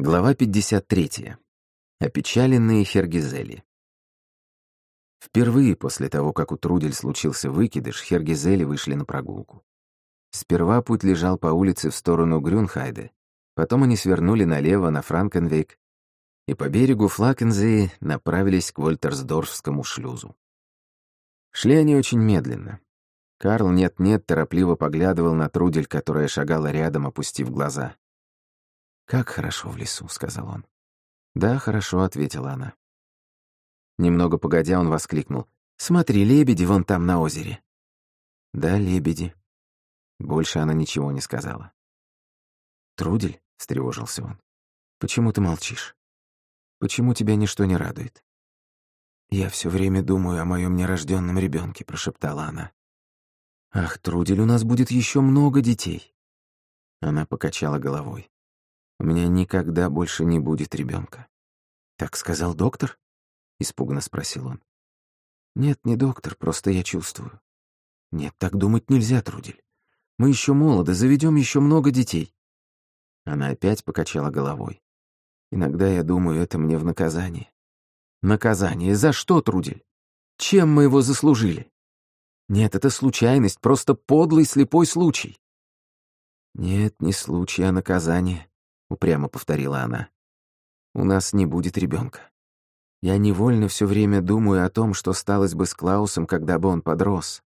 Глава 53. Опечаленные Хергизели. Впервые после того, как у Трудель случился выкидыш, Хергизели вышли на прогулку. Сперва путь лежал по улице в сторону Грюнхайде, потом они свернули налево на Франкенвейк и по берегу Флакензеи направились к Вольтерсдорфскому шлюзу. Шли они очень медленно. Карл нет-нет торопливо поглядывал на Трудель, которая шагала рядом, опустив глаза. «Как хорошо в лесу», — сказал он. «Да, хорошо», — ответила она. Немного погодя, он воскликнул. «Смотри, лебеди вон там на озере». «Да, лебеди». Больше она ничего не сказала. «Трудель?» — встревожился он. «Почему ты молчишь? Почему тебя ничто не радует?» «Я все время думаю о моем нерожденном ребенке, прошептала она. «Ах, Трудель, у нас будет еще много детей». Она покачала головой. У меня никогда больше не будет ребенка. Так сказал доктор? Испуганно спросил он. Нет, не доктор, просто я чувствую. Нет, так думать нельзя, Трудель. Мы еще молоды, заведем еще много детей. Она опять покачала головой. Иногда я думаю, это мне в наказание. Наказание? За что, Трудель? Чем мы его заслужили? Нет, это случайность, просто подлый слепой случай. Нет, не случай, а наказание. — упрямо повторила она. «У нас не будет ребенка. Я невольно все время думаю о том, что сталось бы с Клаусом, когда бы он подрос.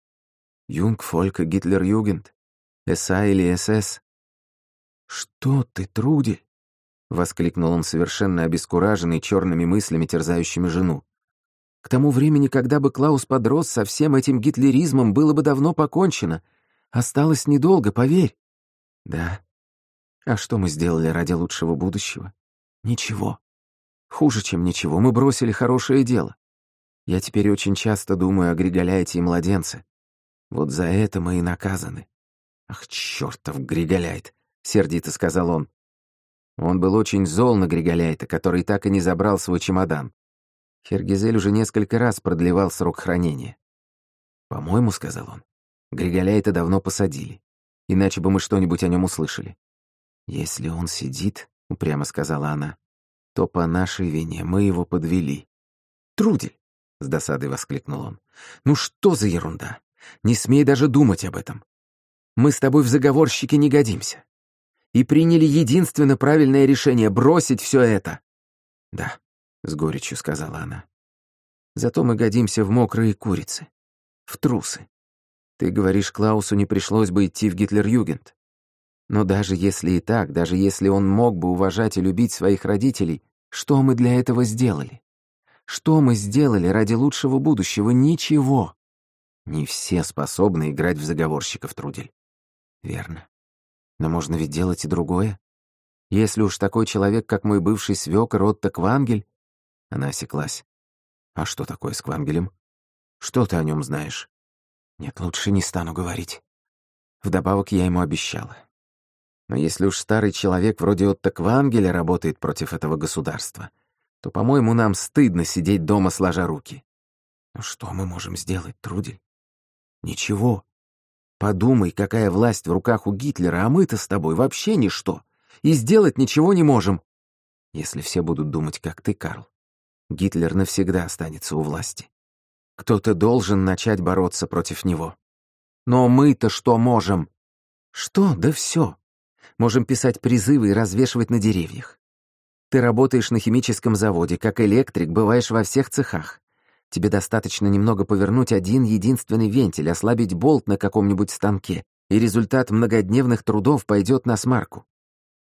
Юнг, Фолька, Гитлер, Югент, СА или СС. «Что ты, Труди?» — воскликнул он, совершенно обескураженный черными мыслями, терзающими жену. «К тому времени, когда бы Клаус подрос, со всем этим гитлеризмом было бы давно покончено. Осталось недолго, поверь». «Да, а что мы сделали ради лучшего будущего? Ничего. Хуже, чем ничего, мы бросили хорошее дело. Я теперь очень часто думаю о Григоляйте и младенце. Вот за это мы и наказаны. Ах, чертов Григоляйт, сердито сказал он. Он был очень зол на Григоляйта, который так и не забрал свой чемодан. Хергизель уже несколько раз продлевал срок хранения. «По-моему, — сказал он, — Григоляйта давно посадили, иначе бы мы что-нибудь о нем услышали. «Если он сидит, — упрямо сказала она, — то по нашей вине мы его подвели». «Трудель!» — с досадой воскликнул он. «Ну что за ерунда? Не смей даже думать об этом. Мы с тобой в заговорщике не годимся. И приняли единственно правильное решение — бросить все это». «Да», — с горечью сказала она. «Зато мы годимся в мокрые курицы, в трусы. Ты говоришь, Клаусу не пришлось бы идти в Гитлер-Югент. Но даже если и так, даже если он мог бы уважать и любить своих родителей, что мы для этого сделали? Что мы сделали ради лучшего будущего? Ничего. Не все способны играть в заговорщиков, Трудель. Верно. Но можно ведь делать и другое. Если уж такой человек, как мой бывший свёкор Отто Квангель... Она осеклась. А что такое с Квангелем? Что ты о нем знаешь? Нет, лучше не стану говорить. Вдобавок я ему обещала. Но если уж старый человек вроде Отто Квангеля работает против этого государства, то, по-моему, нам стыдно сидеть дома сложа руки. Ну что мы можем сделать, Трудель? Ничего. Подумай, какая власть в руках у Гитлера, а мы-то с тобой вообще ничто. И сделать ничего не можем. Если все будут думать, как ты, Карл, Гитлер навсегда останется у власти. Кто-то должен начать бороться против него. Но мы-то что можем? Что? Да все. Можем писать призывы и развешивать на деревьях. Ты работаешь на химическом заводе, как электрик, бываешь во всех цехах. Тебе достаточно немного повернуть один единственный вентиль, ослабить болт на каком-нибудь станке, и результат многодневных трудов пойдет на смарку.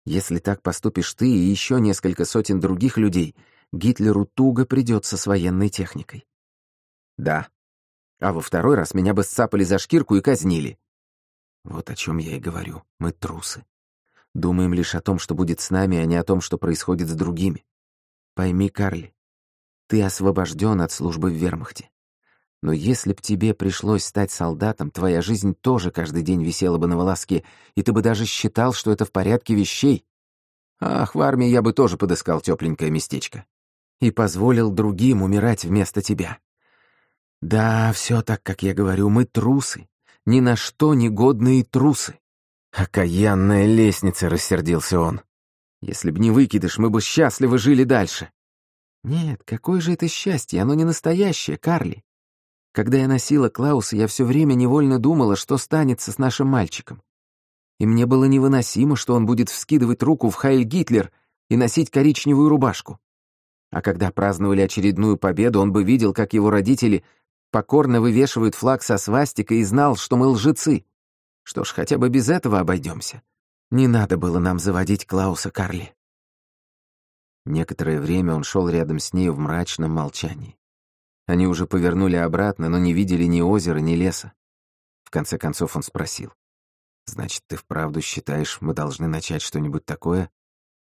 Если так поступишь ты и еще несколько сотен других людей, Гитлеру туго придется с военной техникой. Да. А во второй раз меня бы сцапали за шкирку и казнили. Вот о чем я и говорю. Мы трусы. Думаем лишь о том, что будет с нами, а не о том, что происходит с другими. Пойми, Карли, ты освобожден от службы в вермахте. Но если б тебе пришлось стать солдатом, твоя жизнь тоже каждый день висела бы на волоске, и ты бы даже считал, что это в порядке вещей. Ах, в армии я бы тоже подыскал тепленькое местечко. И позволил другим умирать вместо тебя. Да, все так, как я говорю, мы трусы. Ни на что негодные трусы. «Окаянная лестница», — рассердился он. Если б не выкидыш, мы бы счастливо жили дальше. Нет, какое же это счастье, оно не настоящее, Карли. Когда я носила Клауса, я все время невольно думала, что станется с нашим мальчиком. И мне было невыносимо, что он будет вскидывать руку в Хайль Гитлер и носить коричневую рубашку. А когда праздновали очередную победу, он бы видел, как его родители покорно вывешивают флаг со свастикой и знал, что мы лжецы. Что ж, хотя бы без этого обойдемся. Не надо было нам заводить Клауса Карли. Некоторое время он шел рядом с ней в мрачном молчании. Они уже повернули обратно, но не видели ни озера, ни леса. В конце концов он спросил. «Значит, ты вправду считаешь, мы должны начать что-нибудь такое?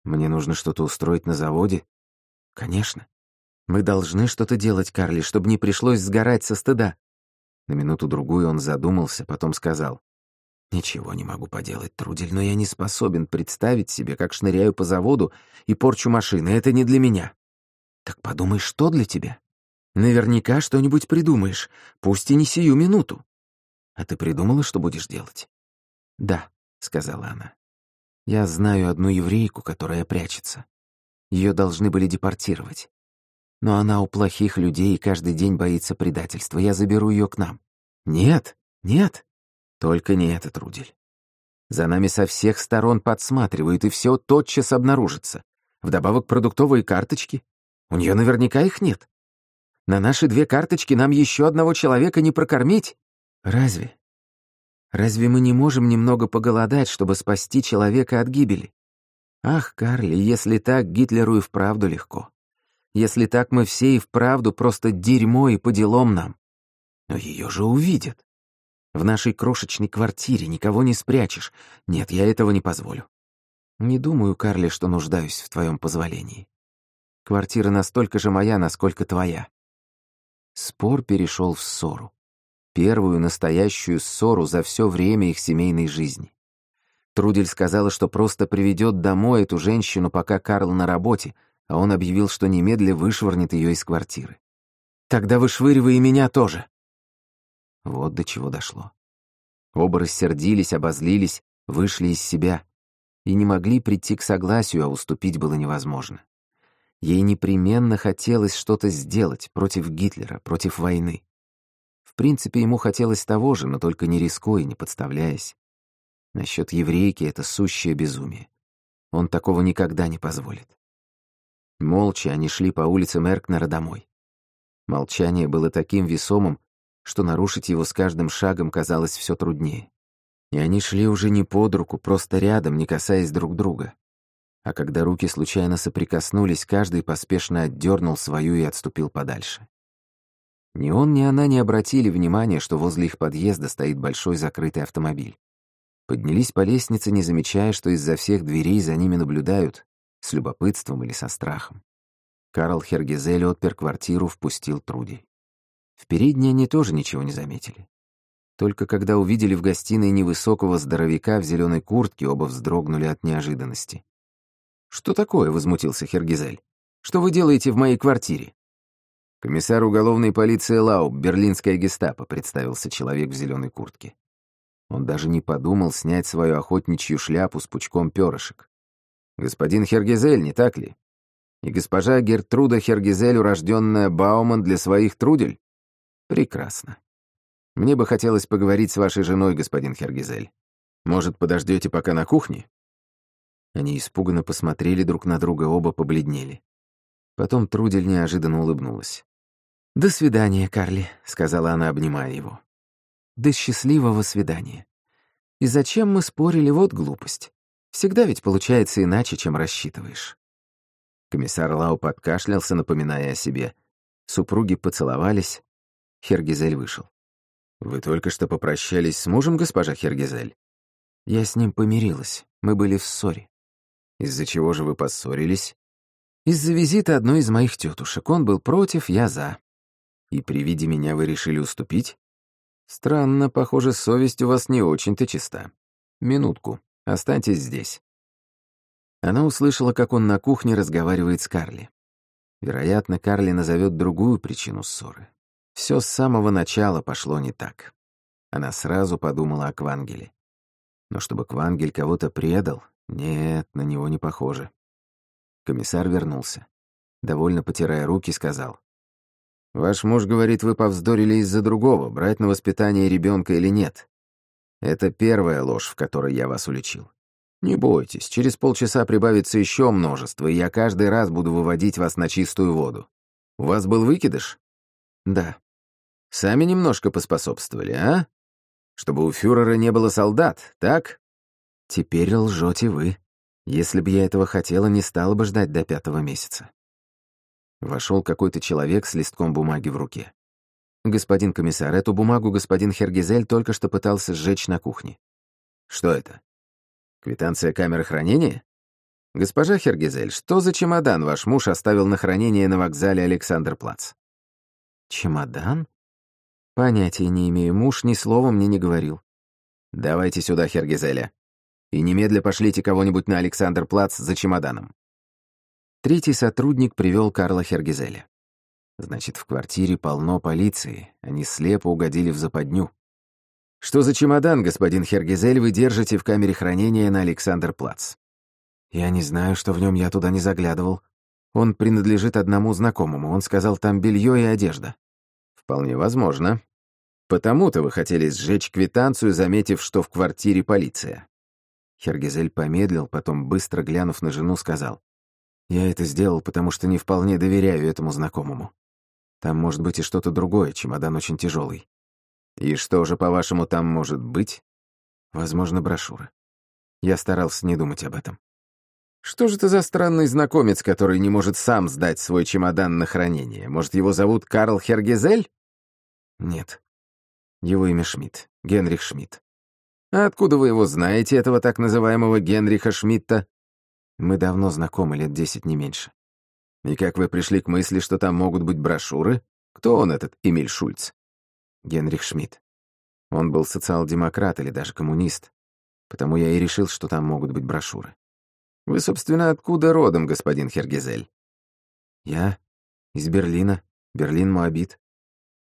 Мне нужно что-то устроить на заводе?» «Конечно. Мы должны что-то делать, Карли, чтобы не пришлось сгорать со стыда». На минуту-другую он задумался, потом сказал. «Ничего не могу поделать, Трудель, но я не способен представить себе, как шныряю по заводу и порчу машины. Это не для меня». «Так подумай, что для тебя? Наверняка что-нибудь придумаешь, пусть и не сию минуту». «А ты придумала, что будешь делать?» «Да», — сказала она. «Я знаю одну еврейку, которая прячется. Ее должны были депортировать. Но она у плохих людей и каждый день боится предательства. Я заберу ее к нам». «Нет, нет», только не этот Рудель. За нами со всех сторон подсматривают, и все тотчас обнаружится. Вдобавок продуктовые карточки. У нее наверняка их нет. На наши две карточки нам еще одного человека не прокормить. Разве? Разве мы не можем немного поголодать, чтобы спасти человека от гибели? Ах, Карли, если так, Гитлеру и вправду легко. Если так, мы все и вправду просто дерьмо и по делам нам. Но ее же увидят. В нашей крошечной квартире никого не спрячешь. Нет, я этого не позволю. Не думаю, Карли, что нуждаюсь в твоем позволении. Квартира настолько же моя, насколько твоя. Спор перешел в ссору. Первую настоящую ссору за все время их семейной жизни. Трудель сказала, что просто приведет домой эту женщину, пока Карл на работе, а он объявил, что немедля вышвырнет ее из квартиры. «Тогда вышвыривай и меня тоже», вот до чего дошло. Оба рассердились, обозлились, вышли из себя и не могли прийти к согласию, а уступить было невозможно. Ей непременно хотелось что-то сделать против Гитлера, против войны. В принципе, ему хотелось того же, но только не рискуя, не подставляясь. Насчет еврейки это сущее безумие. Он такого никогда не позволит. Молча они шли по улице Меркнера домой. Молчание было таким весомым, что нарушить его с каждым шагом казалось все труднее. И они шли уже не под руку, просто рядом, не касаясь друг друга. А когда руки случайно соприкоснулись, каждый поспешно отдернул свою и отступил подальше. Ни он, ни она не обратили внимания, что возле их подъезда стоит большой закрытый автомобиль. Поднялись по лестнице, не замечая, что из-за всех дверей за ними наблюдают, с любопытством или со страхом. Карл Хергезель отпер квартиру, впустил Труди. В передней они тоже ничего не заметили. Только когда увидели в гостиной невысокого здоровяка в зеленой куртке, оба вздрогнули от неожиданности. «Что такое?» — возмутился Хергизель. «Что вы делаете в моей квартире?» «Комиссар уголовной полиции Лауб, берлинская гестапо», — представился человек в зеленой куртке. Он даже не подумал снять свою охотничью шляпу с пучком перышек. «Господин Хергизель, не так ли? И госпожа Гертруда Хергизель, урожденная Бауман для своих трудель?» Прекрасно. Мне бы хотелось поговорить с вашей женой, господин Хергизель. Может, подождете пока на кухне? Они испуганно посмотрели друг на друга, оба побледнели. Потом Трудель неожиданно улыбнулась. «До свидания, Карли», — сказала она, обнимая его. «До счастливого свидания. И зачем мы спорили, вот глупость. Всегда ведь получается иначе, чем рассчитываешь». Комиссар Лау подкашлялся, напоминая о себе. Супруги поцеловались, Хергизель вышел. «Вы только что попрощались с мужем, госпожа Хергизель?» «Я с ним помирилась. Мы были в ссоре». «Из-за чего же вы поссорились?» «Из-за визита одной из моих тетушек. Он был против, я за». «И при виде меня вы решили уступить?» «Странно, похоже, совесть у вас не очень-то чиста. Минутку, останьтесь здесь». Она услышала, как он на кухне разговаривает с Карли. Вероятно, Карли назовет другую причину ссоры. Все с самого начала пошло не так. Она сразу подумала о Квангеле. Но чтобы Квангель кого-то предал, Нет, на него не похоже. Комиссар вернулся. Довольно потирая руки, сказал. «Ваш муж говорит, вы повздорили из-за другого, брать на воспитание ребенка или нет. Это первая ложь, в которой я вас уличил. Не бойтесь, через полчаса прибавится еще множество, и я каждый раз буду выводить вас на чистую воду. У вас был выкидыш? Да. Сами немножко поспособствовали, а? Чтобы у фюрера не было солдат, так? Теперь лжете вы. Если бы я этого хотела, не стала бы ждать до пятого месяца. Вошел какой-то человек с листком бумаги в руке. «Господин комиссар, эту бумагу господин Хергизель только что пытался сжечь на кухне». «Что это? Квитанция камеры хранения?» «Госпожа Хергизель, что за чемодан ваш муж оставил на хранение на вокзале Александр-Плац?» «Чемодан?» «Понятия не имею, муж ни слова мне не говорил». «Давайте сюда Хергизеля. И немедля пошлите кого-нибудь на Александр-Плац за чемоданом». Третий сотрудник привел Карла Хергизеля. Значит, в квартире полно полиции, они слепо угодили в западню. «Что за чемодан, господин Хергизель, вы держите в камере хранения на Александр-Плац?» «Я не знаю, что в нем я туда не заглядывал. Он принадлежит одному знакомому, он сказал, там белье и одежда». «Вполне возможно. Потому-то вы хотели сжечь квитанцию, заметив, что в квартире полиция». Хергизель помедлил, потом, быстро глянув на жену, сказал. «Я это сделал, потому что не вполне доверяю этому знакомому. Там может быть и что-то другое, чемодан очень тяжелый. И что же, по-вашему, там может быть? Возможно, брошюра. Я старался не думать об этом. Что же это за странный знакомец, который не может сам сдать свой чемодан на хранение? Может, его зовут Карл Хергезель? Нет. Его имя Шмидт. Генрих Шмидт. А откуда вы его знаете, этого так называемого Генриха Шмидта? Мы давно знакомы, лет десять, не меньше. И как вы пришли к мысли, что там могут быть брошюры? Кто он, этот Эмиль Шульц? Генрих Шмидт. Он был социал-демократ или даже коммунист. Потому я и решил, что там могут быть брошюры. Вы, собственно, откуда родом, господин Хергезель? Я из Берлина, Берлин-Моабит.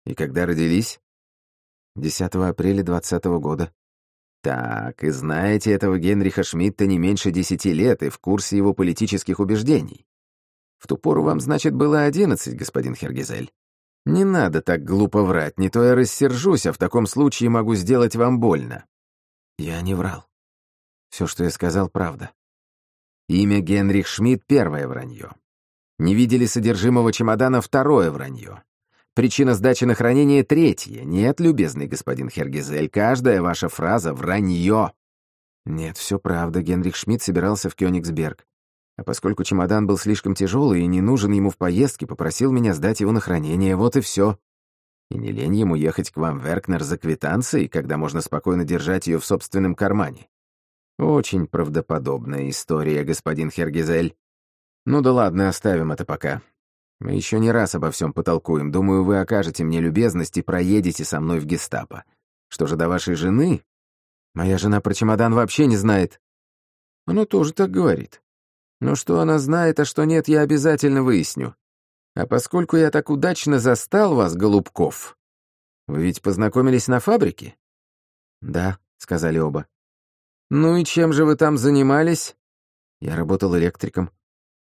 И когда родились? 10 апреля 20 -го года. Так, и знаете этого Генриха Шмидта не меньше десяти лет и в курсе его политических убеждений. В ту пору вам, значит, было одиннадцать, господин Хергизель. Не надо так глупо врать, не то я рассержусь, а в таком случае могу сделать вам больно. Я не врал. Все, что я сказал, правда. Имя Генрих Шмидт — первое вранье. Не видели содержимого чемодана — второе вранье. Причина сдачи на хранение — третье. Нет, любезный господин Хергизель, каждая ваша фраза — вранье. Нет, все правда, Генрих Шмидт собирался в Кёнигсберг. А поскольку чемодан был слишком тяжелый и не нужен ему в поездке, попросил меня сдать его на хранение, вот и все. И не лень ему ехать к вам в Эркнер за квитанцией, когда можно спокойно держать ее в собственном кармане. Очень правдоподобная история, господин Хергизель. Ну да ладно, оставим это пока. Мы еще не раз обо всем потолкуем. Думаю, вы окажете мне любезность и проедете со мной в гестапо. Что же до вашей жены? Моя жена про чемодан вообще не знает. Она тоже так говорит. Но что она знает, а что нет, я обязательно выясню. А поскольку я так удачно застал вас, Голубков, вы ведь познакомились на фабрике? Да, сказали оба. Ну и чем же вы там занимались? Я работал электриком.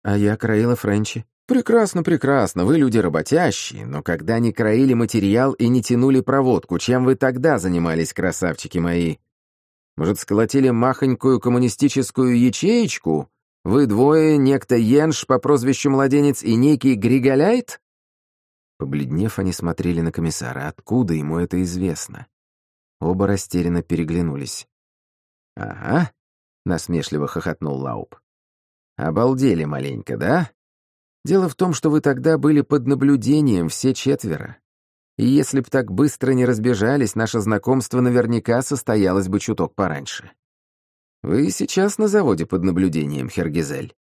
А я краила френчи. Прекрасно, прекрасно, вы люди работящие, но когда не краили материал и не тянули проводку, чем вы тогда занимались, красавчики мои? Может, сколотили махонькую коммунистическую ячеечку, вы двое, некто Йенш по прозвищу Младенец и некий Григоляйт?» Побледнев, они смотрели на комиссара. Откуда ему это известно? Оба растерянно переглянулись. «Ага», — насмешливо хохотнул Лауп. «Обалдели маленько, да? Дело в том, что вы тогда были под наблюдением все четверо. И если б так быстро не разбежались, наше знакомство наверняка состоялось бы чуток пораньше. Вы сейчас на заводе под наблюдением, Хергизель.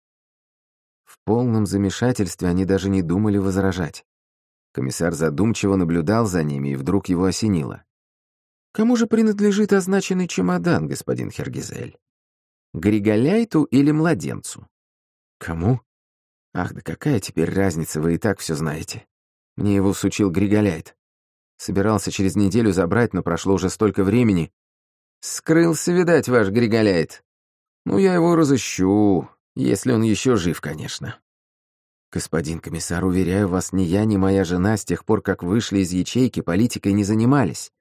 В полном замешательстве они даже не думали возражать. Комиссар задумчиво наблюдал за ними, и вдруг его осенило. «Кому же принадлежит означенный чемодан, господин Хергизель? Григоляйту или младенцу?» «Кому?» «Ах, да какая теперь разница, вы и так все знаете. Мне его сучил Григоляйт. Собирался через неделю забрать, но прошло уже столько времени, Скрылся, видать, ваш Григоляйт. Ну, я его разыщу, если он еще жив, конечно. Господин комиссар, уверяю вас, ни я, ни моя жена с тех пор, как вышли из ячейки, политикой не занимались.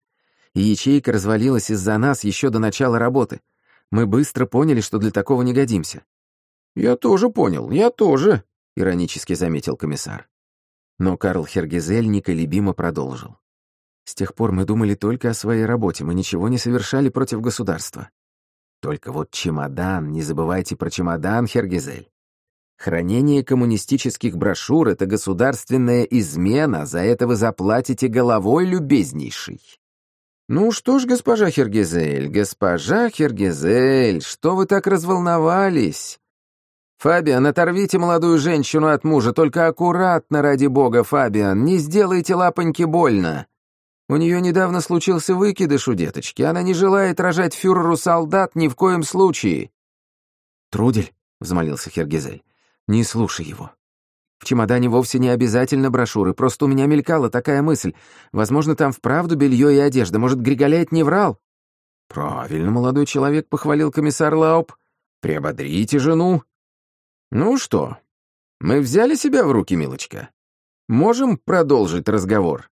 И ячейка развалилась из-за нас еще до начала работы. Мы быстро поняли, что для такого не годимся. «Я тоже понял, я тоже», — иронически заметил комиссар. Но Карл Хергезель неколебимо продолжил. «С тех пор мы думали только о своей работе, мы ничего не совершали против государства. Только вот чемодан, не забывайте про чемодан, Хергезель. Хранение коммунистических брошюр — это государственная измена, за это вы заплатите головой, любезнейший». «Ну что ж, госпожа Хергезель, госпожа Хергезель, что вы так разволновались? «Фабиан, оторвите молодую женщину от мужа, только аккуратно, ради бога, Фабиан, не сделайте лапоньки больно. У нее недавно случился выкидыш у деточки, она не желает рожать фюреру солдат ни в коем случае». «Трудель», — взмолился Хергизель, — «не слушай его. В чемодане вовсе не обязательно брошюры, просто у меня мелькала такая мысль. Возможно, там вправду белье и одежда, может, Григоляет не врал?» «Правильно, молодой человек», — похвалил комиссар Лауп. «Приободрите жену, «Ну что, мы взяли себя в руки, милочка? Можем продолжить разговор?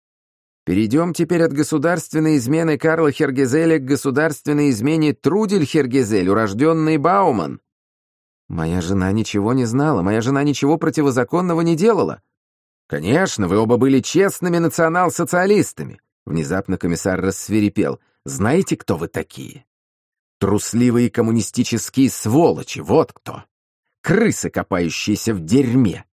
Перейдем теперь от государственной измены Карла Хергезеля к государственной измене Трудель Хергезель, урожденный Бауман». «Моя жена ничего не знала, моя жена ничего противозаконного не делала». «Конечно, вы оба были честными национал-социалистами», — внезапно комиссар рассверепел. «Знаете, кто вы такие? Трусливые коммунистические сволочи, вот кто!» Крысы, копающиеся в дерьме.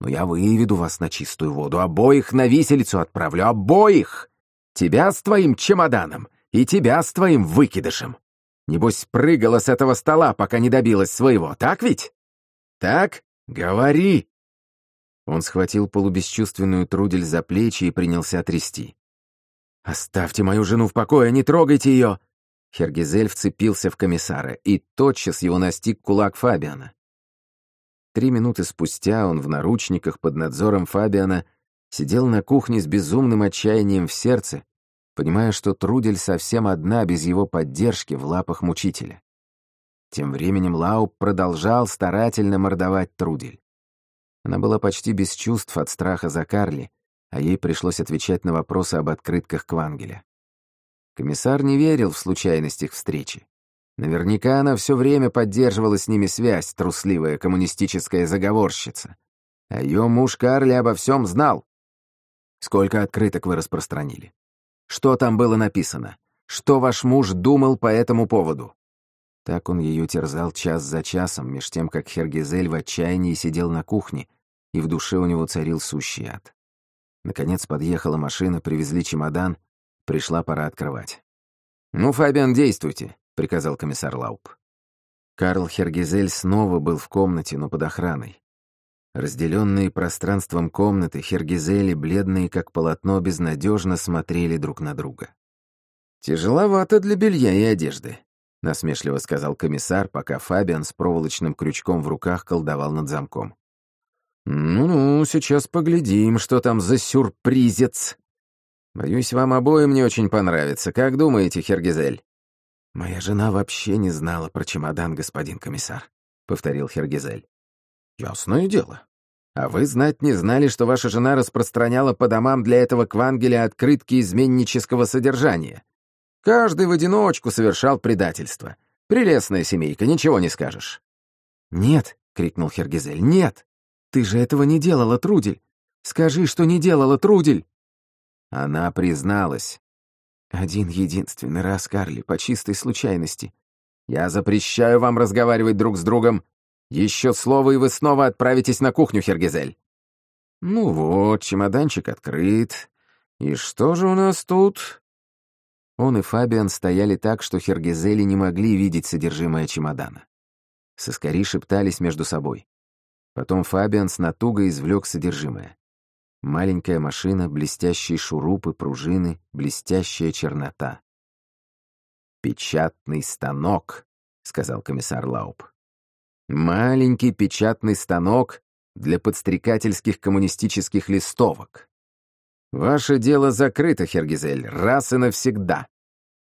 Но я выведу вас на чистую воду, обоих на виселицу отправлю, обоих! Тебя с твоим чемоданом и тебя с твоим выкидышем. Небось, прыгала с этого стола, пока не добилась своего, так ведь? Так? Говори!» Он схватил полубесчувственную трудель за плечи и принялся трясти. «Оставьте мою жену в покое, не трогайте ее!» Хергизель вцепился в комиссара, и тотчас его настиг кулак Фабиана. Три минуты спустя он в наручниках под надзором Фабиана сидел на кухне с безумным отчаянием в сердце, понимая, что Трудель совсем одна без его поддержки в лапах мучителя. Тем временем Лауп продолжал старательно мордовать Трудель. Она была почти без чувств от страха за Карли, а ей пришлось отвечать на вопросы об открытках Квангеля. Комиссар не верил в случайность их встречи. Наверняка она все время поддерживала с ними связь, трусливая коммунистическая заговорщица. А ее муж Карли обо всем знал. Сколько открыток вы распространили? Что там было написано? Что ваш муж думал по этому поводу? Так он ее терзал час за часом, меж тем, как Хергизель в отчаянии сидел на кухне, и в душе у него царил сущий ад. Наконец подъехала машина, привезли чемодан, пришла пора открывать. «Ну, Фабиан, действуйте. — приказал комиссар Лауп. Карл Хергизель снова был в комнате, но под охраной. Разделенные пространством комнаты, Хергизели, бледные как полотно, безнадежно смотрели друг на друга. «Тяжеловато для белья и одежды», — насмешливо сказал комиссар, пока Фабиан с проволочным крючком в руках колдовал над замком. «Ну-ну, сейчас поглядим, что там за сюрпризец. Боюсь, вам обоим не очень понравится. Как думаете, Хергизель?» «Моя жена вообще не знала про чемодан, господин комиссар», — повторил Хергизель. «Ясное дело. А вы знать не знали, что ваша жена распространяла по домам для этого квангеля открытки изменнического содержания. Каждый в одиночку совершал предательство. Прелестная семейка, ничего не скажешь». «Нет», — крикнул Хергизель, — «нет! Ты же этого не делала, Трудель! Скажи, что не делала, Трудель!» Она призналась. Один единственный раз, Карли, по чистой случайности. Я запрещаю вам разговаривать друг с другом. Еще слово, и вы снова отправитесь на кухню, Хергизель. Ну вот, чемоданчик открыт. И что же у нас тут? Он и Фабиан стояли так, что Хергизели не могли видеть содержимое чемодана. Соскари шептались между собой. Потом Фабиан с натугой извлек содержимое. Маленькая машина, блестящие шурупы, пружины, блестящая чернота. «Печатный станок», — сказал комиссар Лауп. «Маленький печатный станок для подстрекательских коммунистических листовок. Ваше дело закрыто, Хергизель, раз и навсегда».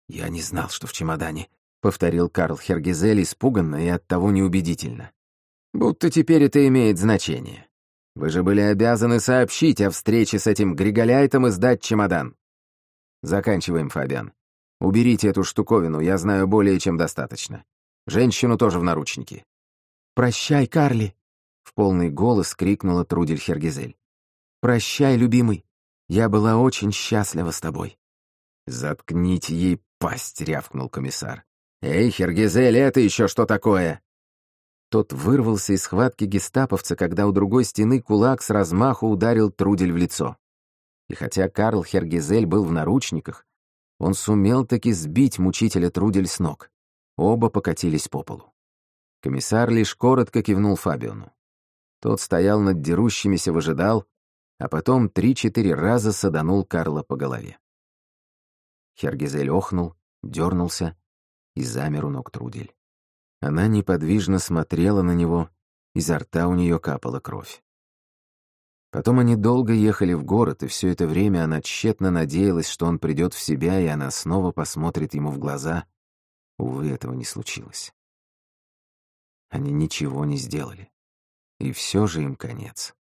«Я не знал, что в чемодане — повторил Карл Хергизель испуганно и оттого неубедительно. «Будто теперь это имеет значение. Вы же были обязаны сообщить о встрече с этим Григоляйтом и сдать чемодан. Заканчиваем, Фабиан. Уберите эту штуковину, я знаю более чем достаточно. Женщину тоже в наручники». «Прощай, Карли!» — в полный голос крикнула Трудель Хергизель. «Прощай, любимый. Я была очень счастлива с тобой». «Заткните ей пасть!» — рявкнул комиссар. «Эй, Хергизель, это еще что такое?» Тот вырвался из схватки гестаповца, когда у другой стены кулак с размаху ударил Трудель в лицо. И хотя Карл Хергизель был в наручниках, он сумел таки сбить мучителя Трудель с ног. Оба покатились по полу. Комиссар лишь коротко кивнул Фабиону. Тот стоял над дерущимися, выжидал, а потом три-четыре раза саданул Карла по голове. Хергизель охнул, дернулся и замер у ног Трудель. Она неподвижно смотрела на него, изо рта у нее капала кровь. Потом они долго ехали в город, и все это время она тщетно надеялась, что он придет в себя, и она снова посмотрит ему в глаза. Увы, этого не случилось. Они ничего не сделали. И все же им конец.